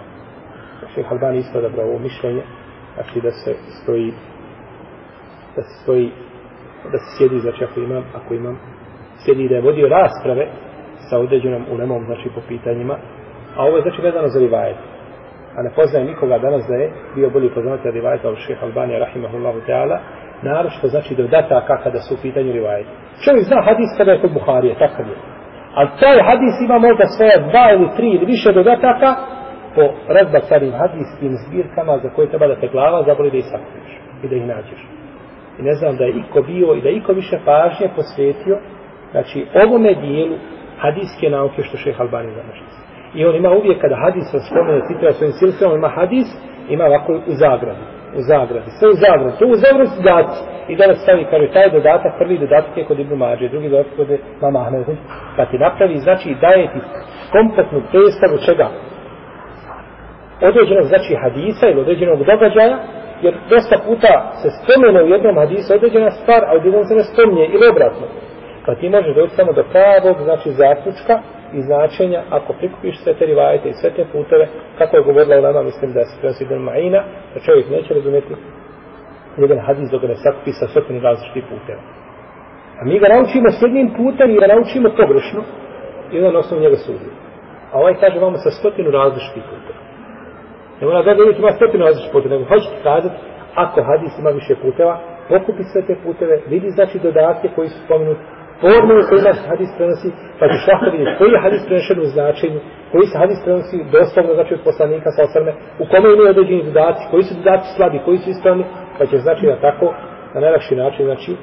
Šeh Albani isto odabrao ovo mišljenje, znači da se stoji, da se stoji, da se sjedi, znači ako imam, ako imam, sjedi da je vodio rasprave sa određenom ulemom, znači po pitanjima, a ovo je znači vezano za rivajet. A ne poznaje nikoga danas da je bio bolji poznati rivajeta od šeha Albanija, rahimahullahu ta'ala, naročito znači dodataka kada su u pitanju rivajeta. Čovjek zna hadis kada je kod Buharije, takav je. Ali taj hadis ima možda svoje dva ili tri ili više dodataka po razbacanim hadijskim zbirkama za koje treba da te glava zaboli da ih sakriš i da ih nađeš. I ne znam da je iko bio i da je iko više pažnje posvetio znači ovome dijelu hadijske nauke što šeha Albani zanašli. I on ima uvijek kada hadis se spomene, citira svojim silsilom, ima hadis, ima ovako u zagradi. U zagradi. Sve u zagradi. To u zagradi su daci. I danas stavi, kaže, taj dodatak, prvi dodatak je kod Ibnu Mađe, drugi dodatak kod Mama Ahmed. Kad pa ti napravi, znači, daje ti kompletnu predstavu čega? Određenog, znači, hadisa ili određenog događaja, jer dosta puta se spomene u jednom hadisu određena stvar, a u drugom se ne spominje, ili obratno. Pa ti možeš doći samo do pravog, znači, zaključka, i značenja ako prikupiš sve te rivajete i sve te puteve, kako je govorila Ulema, mislim da se prenosi Ibn Ma'ina, da čovjek neće razumjeti jedan hadis dok ne sakupi sa stotinu različitih puteva. A mi ga naučimo s jednim putem i ga naučimo pogrešno i onda nosimo njega sudi. A ovaj kaže vama sa stotinu različitih puteva. Ne mora da vidjeti ima stotinu različitih puteva, nego hoćete kazati, ako hadis ima više puteva, pokupi sve te puteve, vidi znači dodatke koji su spomenuti, formulu koju nas hadis prenosi, pa ćeš lahko vidjeti koji je hadis prenešen u značenju, koji se hadis prenosi doslovno, znači od poslanika sa osrme, u kome imaju određeni dodaci, koji su dodaci slabi, koji su ispravni, pa ćeš znači na tako, na najlakši način, znači, e,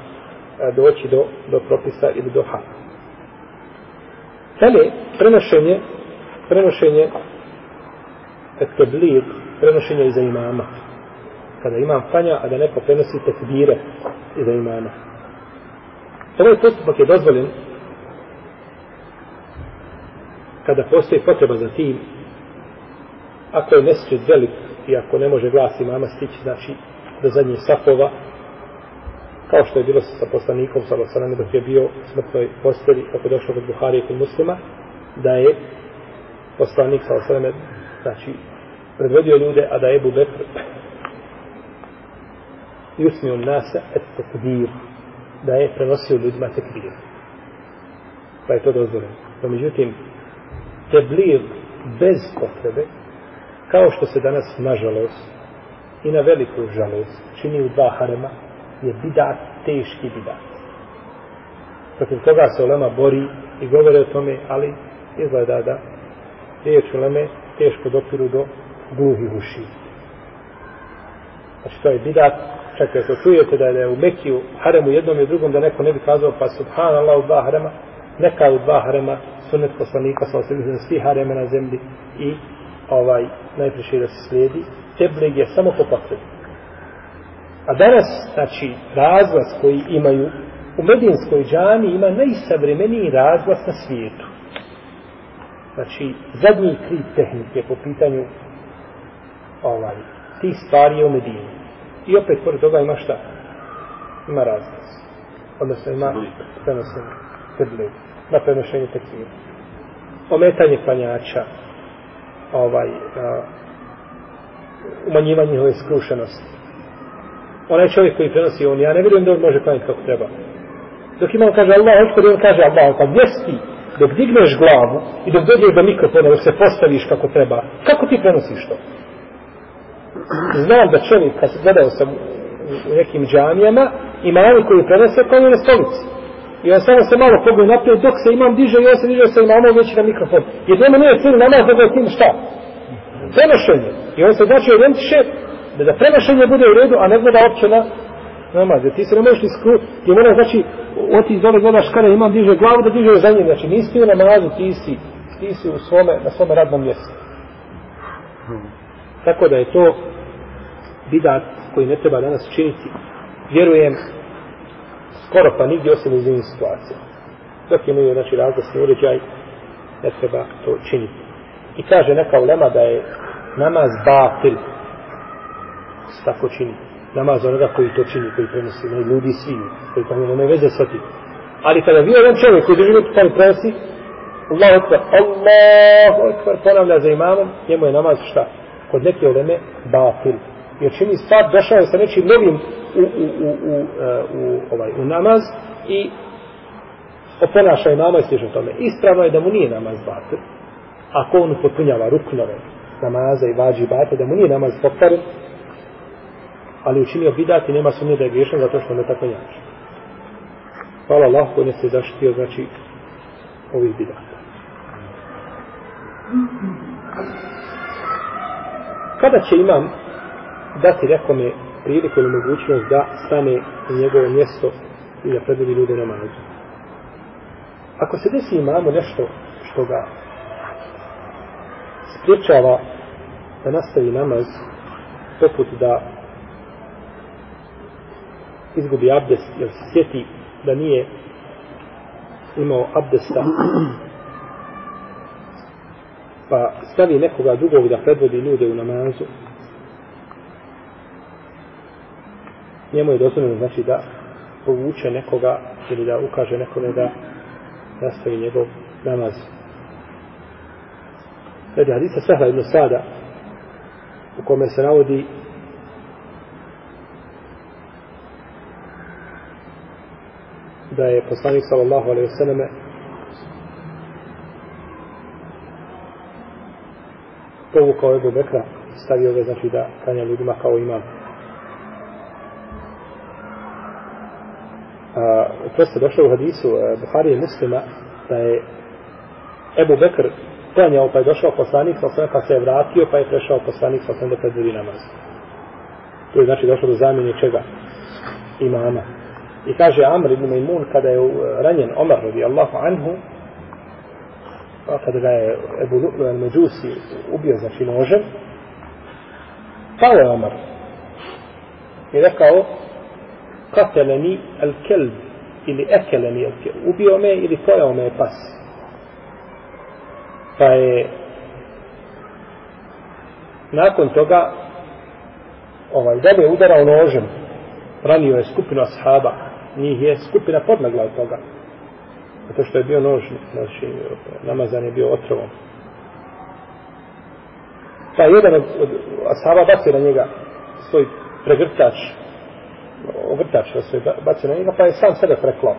doći do, do propisa ili do haka. Dalje, prenošenje, prenošenje tekblir, prenošenje iza imama. Kada imam klanja, a da neko prenosi tekbire iza imama. Ovaj postupak je dozvoljen kada postoji potreba za tim. Ako je nesčet velik i ako ne može glas imama stići znači do zadnjih safova kao što je bilo sa poslanikom sa Losanami dok je bio smrtnoj posteli kako je došlo kod Buhari i kod muslima da je poslanik sa Losanami znači predvodio ljude a da je Ebu Bekr jusmio nasa et tekbir da je prenosio ljudima tekbir. Pa je to dozvoljeno. No, međutim, tebliv bez potrebe, kao što se danas, nažalost, i na veliku žalost, čini u dva harema, je bidat, teški bidat. Protiv toga se Olema bori i govore o tome, ali izgleda da riječ Oleme teško dopiru do gluhih uši. Znači, to je bidat, čak ako čujete da je u Mekiju haremu jednom i drugom da neko ne bi kazao pa subhanallah u dva harema neka u dva harema sunnet poslanika sa osebim svi hareme na zemlji i ovaj najpriše da se slijedi. Teblig je samo po potrebi. A danas znači razglas koji imaju u medinskoj džami ima najsavremeniji razglas na svijetu. Znači zadnji krip tehnike po pitanju ovaj tih stvari je u Medini. I opet pored toga ima šta? Ima razglas. Odnosno ima prenošenje tebli. Na prenošenje tekvira. Ometanje klanjača. ovaj, a, umanjivanje njihove skrušenosti. Onaj čovjek koji prenosi on, ja ne vjerujem da on može klanjati kako treba. Dok imam kaže Allah, ekber, on kaže Allah, pa gdje si ti? Dok digneš glavu i dok dođeš do mikrofona, dok se postaviš kako treba, kako ti prenosiš to? Znam da čovjek, kad gledao sam u, nekim džamijama, imami koji prenose, kao na stolici. I on samo se malo pogled naprijed, dok se imam diže i on se diže sa imamom već na mikrofon. Jer nema nije cilj namaz, da je tim šta? Prenošenje. I on se znači orijentiše da da prenošenje bude u redu, a ne gleda opće na namaz. Jer ti se ne možeš ni ti moraš znači, oti iz dole gledaš kada imam diže glavu, da diže za njim. Znači nisi ti u namazu, ti si, ti si u svome, na svome radnom mjestu. Tako da je to bidat koji ne treba danas činiti. Vjerujem, skoro pa nigdje osim iz ovih situacijama. Dok imaju, znači, razlosni uređaj, ne treba to činiti. I kaže neka ulema da je namaz batil. Se tako čini. Namaz onoga koji to čini, koji prenosi, ne ljudi svi, koji to nema veze sa tim. Ali kada vi jedan čovjek koji drži ruku tamo prenosi, Allahu ekber, Allahu ekber, ponavlja za imamom, njemu je namaz šta? Kod neke uleme batil. Jer čini stvar, došao je sa nečim novim u, u, u, u, e, u, ovaj, u namaz i oponaša imama i slično tome. Ispravno je da mu nije namaz batil, ako on potpunjava ruknove namaza i vađi bate, da mu nije namaz pokvaren, ali učinio bidat i nema sumnje da je griješan zato što ne tako jači. Hvala Allah koji ne se zaštitio, znači, ovih bidata. Kada će imam dati nekome priliku ili mogućnost da stane u njegovo mjesto i da predvodi ljude na namazu? Ako se desi imamo nešto što ga spriječava da nastavi namaz poput da izgubi abdest jer se sjeti da nije imao abdesta pa stavi nekoga drugog da predvodi ljude u namazu njemu je dozvoljeno znači da povuče nekoga ili da ukaže nekome da nastavi njegov namaz. Radi hadisa Sahla ibn Sada u kome se navodi da je poslanik sallallahu alaihi vseleme povukao Ebu Bekra stavio ga znači da kanja ljudima kao imam. Jeste došlo u hadisu e, Buhari i muslima da je Ebu Bekr klanjao pa je došao poslanik sa sve pa se je vratio pa je prešao poslanik sa sve da predvodi namaz. To je znači došlo do zamjene čega? Imama. I kaže Amr ibn Maimun kada je e, ranjen Omar radi Allahu anhu pa kada ga je Ebu Lu'lu al-Međusi ubio znači nožem pao je Omar i rekao kateleni al-kelb ili ekele mi jelke, ubio me ili pojao me pas. Pa je nakon toga ovaj dalje udarao nožem. Ranio je skupinu ashaba. Njih je skupina podlegla od toga. Zato što je bio nož znači namazan je bio otrovom. Pa jedan od, od ashaba bacio na njega svoj pregrtač ogrtač da se baci na njega pa je sam sebe preklao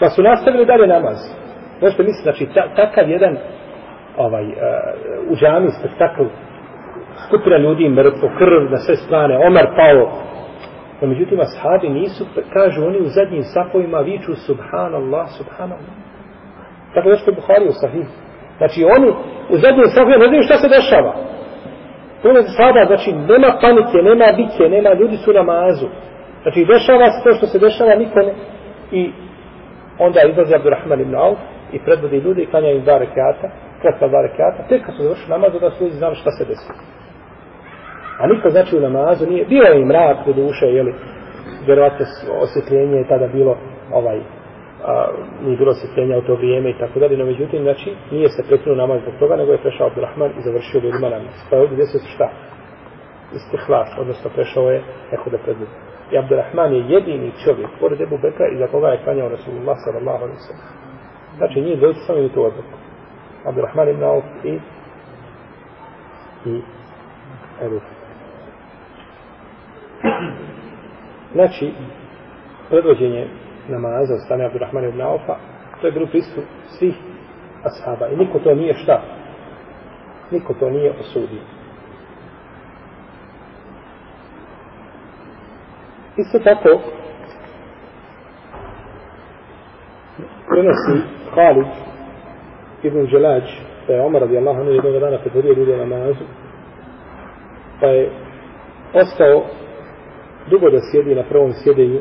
pa su nastavili dalje namaz Možete misliti, znači, ta, takav jedan ovaj, uh, u džami spektakl, skupina ljudi mrtvo, krv na sve strane, Omer pao. No, međutim, ashabi nisu, kažu oni u zadnjim sapovima viču subhanallah, subhanallah. Tako da što je Buhari u sahih. Znači, oni u zadnjim safovima ne znaju šta se dešava. Puno sada, znači, nema panike, nema biće, nema, ljudi su na mazu. Znači, dešava se to što se dešava nikome. I onda izlazi Abdurrahman ibn Auf, i predvodi ljudi i klanja im dva rekiata, kratka dva rekiata, tek kad su završili namaz, da su ljudi znali šta se desi. A niko znači u namazu nije, bio je i mrak u duše, jeli, vjerovatno osvjetljenje je tada bilo, ovaj, a, nije bilo osvjetljenja u to vrijeme i tako dalje, no međutim, znači, nije se prekinuo namaz zbog toga, nego je prešao Abdurrahman i završio ljudima namaz. Pa je ovdje desio se šta? Istihlas, odnosno prešao je neko da predvodi. I Abdurrahman je jedini čovjek, pored Ebu Bekra, iza koga je klanjao Rasulullah sallallahu alaihi sallam. Znači, nije dvojica samo imaju tu odluku. Abdurrahman ibn Auf i i Ebu Znači, predvođenje namaza od strane Abdurrahmana ibn Aufa, to je bilo pristup svih ashaba. I niko to nije šta? Niko to nije osudio. Isto tako, prenosi Khalid ibn Đelađ, da je Omar radijallahu anhu jednog dana predvodio ljude na namazu, pa je ostao dugo da sjedi na prvom sjedenju,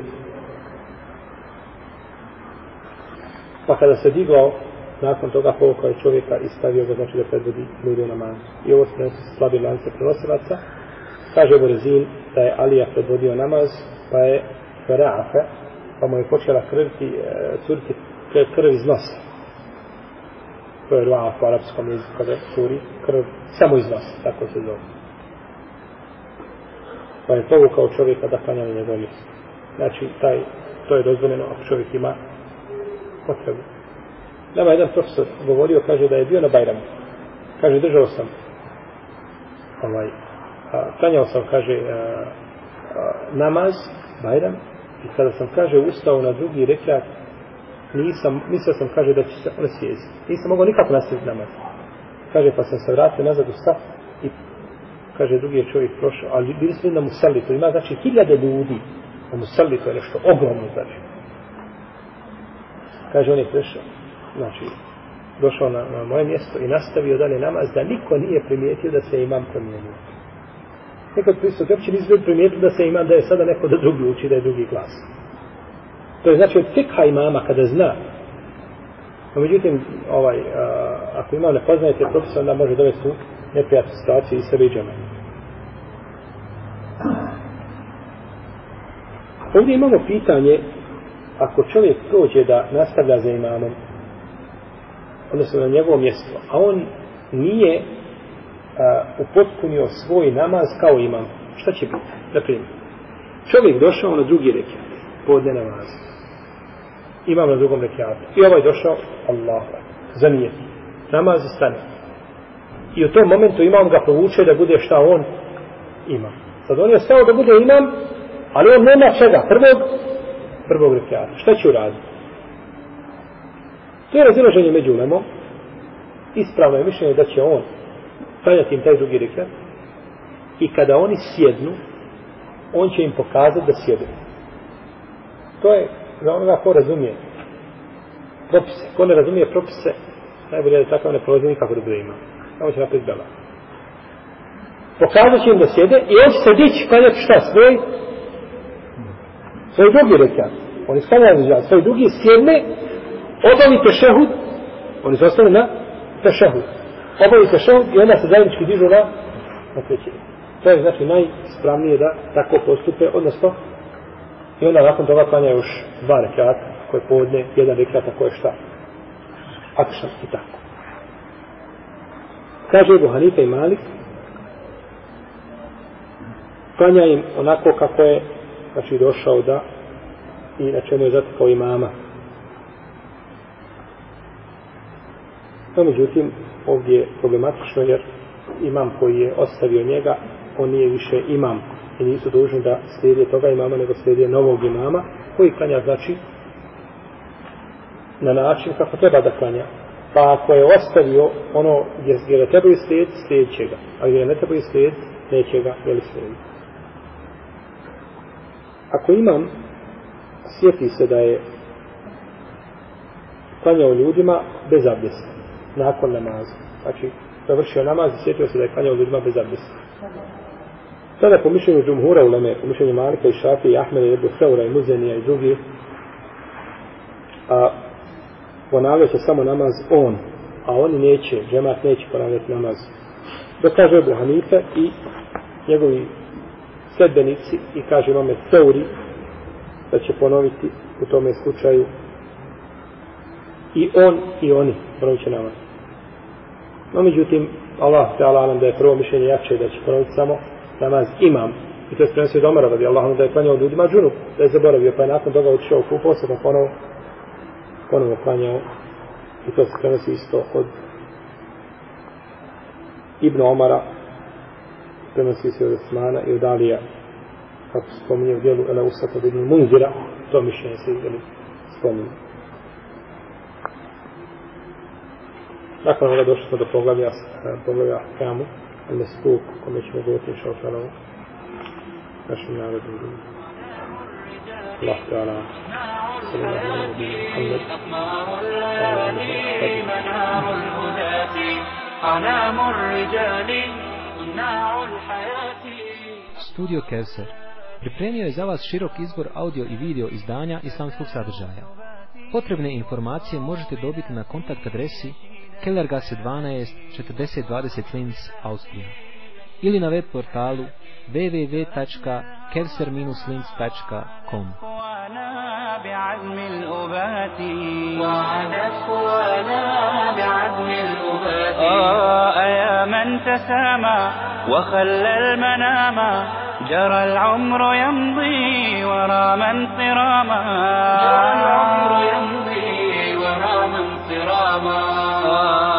pa kada se digao, nakon toga povukao je čovjeka i stavio ga, znači da predvodi ljude na namazu. I ovo se nosi slabi lance prenosilaca, kaže Borezin da je Alija predvodio namaz, pa je Feraafe, pa mu je počela krviti, e, curiti krv iz nosa. To je ruaf u arapskom jeziku kada curi krv samo iz nosa, tako se zove. Pa je povukao čovjeka da klanja na njegov. Znači, taj, to je dozvoljeno ako čovjek ima potrebu. Nama jedan profesor govorio, kaže da je bio na Bajramu. Kaže, držao sam ovaj, a, klanjao sam, kaže, a, a, namaz, Bajram, i kada sam, kaže, ustao na drugi rekat, nisam, mislio sam, kaže, da će se on. Nisam mogao nikako nastaviti namaz. Kaže, pa sam se vratio nazad u stav i kaže, drugi je čovjek prošao, ali bili smo na Musalli, ima, znači, hiljade ljudi, na Musallitu to je nešto ogromno, znači. Kaže, on je prešao, znači, došao na, na moje mjesto i nastavio dalje namaz, da niko nije primijetio da se imam promijenio. Nekad prisut, uopće nisu ljudi primijetili da se imam, da je sada neko da drugi uči, da je drugi glas. To je znači od fikha imama kada zna. No, međutim, ovaj, a, ako imam ne poznajete propis, onda može dovesti u neprijatnu situaciju i sebe i džeme. Ovdje imamo pitanje, ako čovjek prođe da nastavlja za imamom, odnosno na njegovo mjesto, a on nije a, upotpunio svoj namaz kao imam, šta će biti? Naprimjer, čovjek došao na drugi rekiat, podne namaz. Imam na drugom rekiatu. I ovaj došao, Allah, zanijeti. Namaz i stane. I u tom momentu imam ga provuče da bude šta on ima. Sad on je stao da bude imam, ali on nema čega. Prvog, prvog rekiata. Šta će uraditi? To je razilaženje među ulemom. Ispravno je mišljenje da će on klanjati im taj drugi rekiat. I kada oni sjednu, on će im pokazati da sjedu. To je za onoga ko razumije propise. Ko ne razumije propise, najbolje je da takav ne prolazi nikako da bude ima. Samo će napred bela. Pokazat će im da sjede i on će se dići klanjati šta svoj svoj drugi rekiat. Oni sklanjaju svoj drugi sjedne, obavite tešehud, oni su ostali na tešehud. Obavite tešehud i onda se zajednički dižu na na treći. To je znači najspravnije da tako postupe, odnosno i onda nakon toga klanja još dva rekata, koje podne, jedan rekiata koje šta? Akšan i tako. Kaže Ebu Hanife i Malik, klanja im onako kako je znači došao da i na čemu je zatekao imama. No, međutim, ovdje je problematično jer imam koji je ostavio njega, on nije više imam i nisu dužni da slijede toga imama, nego slijede novog imama, koji klanja, znači, na način kako treba da klanja. Pa ako je ostavio ono gdje, gdje ga trebaju slijediti, slijedit će ga. A gdje ne trebaju slijediti, neće ga, jel slijediti. Ako imam, sjeti se da je klanjao ljudima bez abdesta, nakon namaza. Znači, završio namaz i sjetio se da je klanjao ljudima bez abdesta. Sada po mišljenju Džumhura uleme, po mišljenju Malika i Šafi i Ahmeda i Ebu Seura i Muzenija i drugi, a ponavlja se samo namaz on, a oni neće, džemat neće ponavljati namaz. Dok kaže Ebu Hanife i njegovi sledbenici i kaže imame Seuri da će ponoviti u tome slučaju i on i oni ponovit će namaz. No međutim, Allah te ala nam da je prvo mišljenje jače da će ponoviti samo namaz imam. I to je prenosio od Omara radi Allahom da je klanjao ljudima džunup, da je zaboravio, pa je nakon toga otišao kupao se, pa ponovo, ponovo klanjao. I to se prenosi isto od Ibn Omara, prenosi se od Osmana i od Alija, kako spominje u dijelu Ele Usata Ibn Munzira, to mišljenje se ili spominje. Nakon ovoga došli smo do poglavlja, poglavlja Kamu, ali stuk, kome ćemo govoriti inša otvarao našim narodom. الله تعالى صلى الله عليه وسلم أقمار الأهالي منار الهداة أنام الرجال صناع الحياة استوديو كوثر pripremio je za vas širok izbor audio i video izdanja islamskog sadržaja. Potrebne informacije možete dobiti na kontakt adresi Kellergasse 12 4020 Linz, Austrija ili na web portalu www.kevser-linz.com وانا بعزم الأبات وعدت وانا بعزم الأبات آه يا من تسامى وخلى المنام جرى العمر يمضي ورا من صراما. جرى العمر يمضي ورا من صراما. آه.